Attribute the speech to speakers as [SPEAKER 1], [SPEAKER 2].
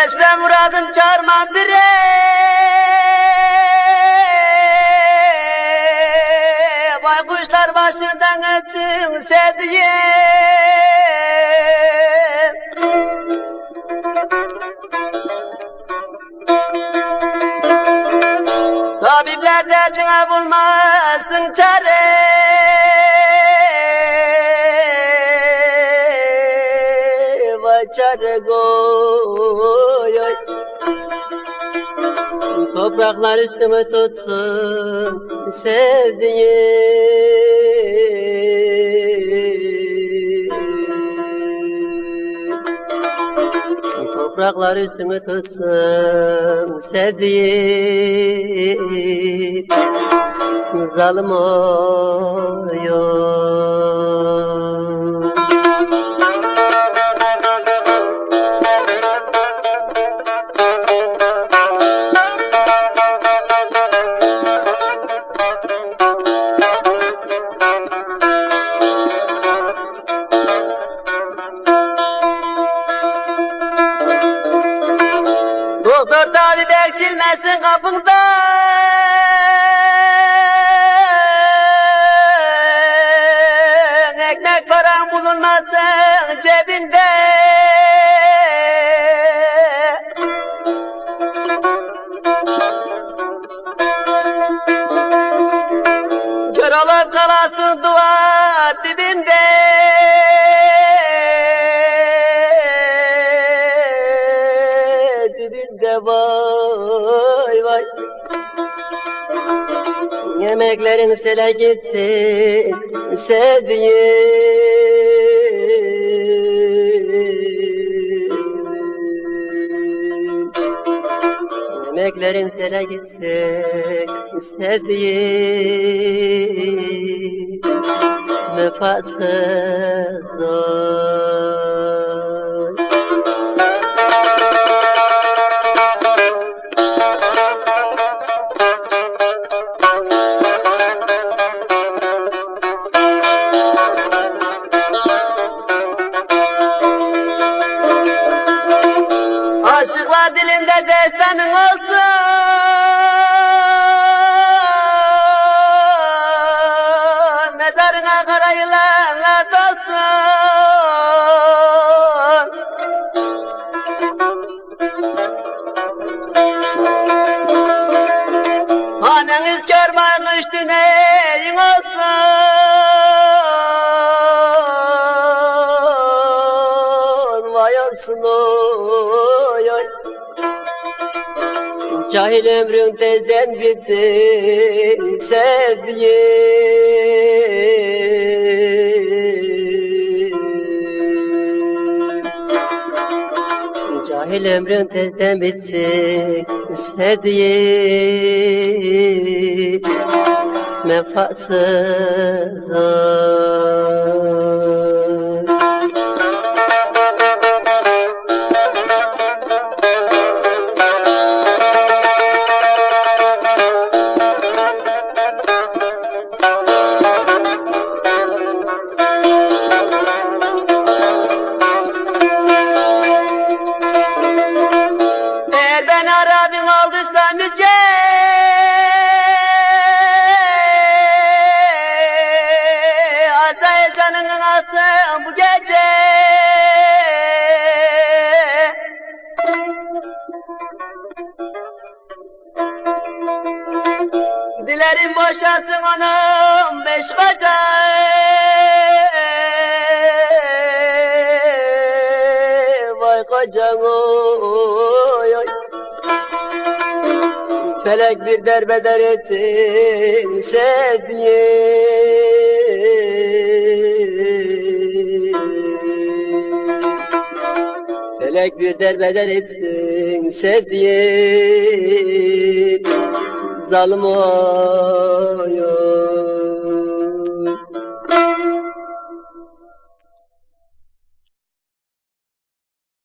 [SPEAKER 1] Vermezse muradım çarmam bire. Baykuşlar başından ötün sevdiğim. Tabipler derdine bulmasın çare Çare goy oy. Topraklar üstüme tutsun sevdiğim Topraklar üstüme tutsun sevdiğim Zalim oy. Doktor tabip eksilmesin kapında Ekmek paran bulunmasın cebinde. Kör olup kalasın duvar dibinde Dibinde vay vay. Yemeklerin sele gitsin sevdiğim. Yemeklerin sele gitsin sevdiğim. Vefasız oy Aşıklar dilinde destanın olsun. Mezarına kara yılanlar dolsun Haneniz kör düneyin olsun. Vay olsun oy Cahil ömrün tezden bitsin sevdiğim Cahil ömrün tezden bitsin sevdiğim Mefasız oy ben Arabim olduysam yüce Azrail canını alsın bu gece. Dilerim boşasın onun beş bacağı Vay kocan oy oy Felek bir derbeder etsin sevdiğim Felek bir derbeder etsin sevdiğim Zalim oy oy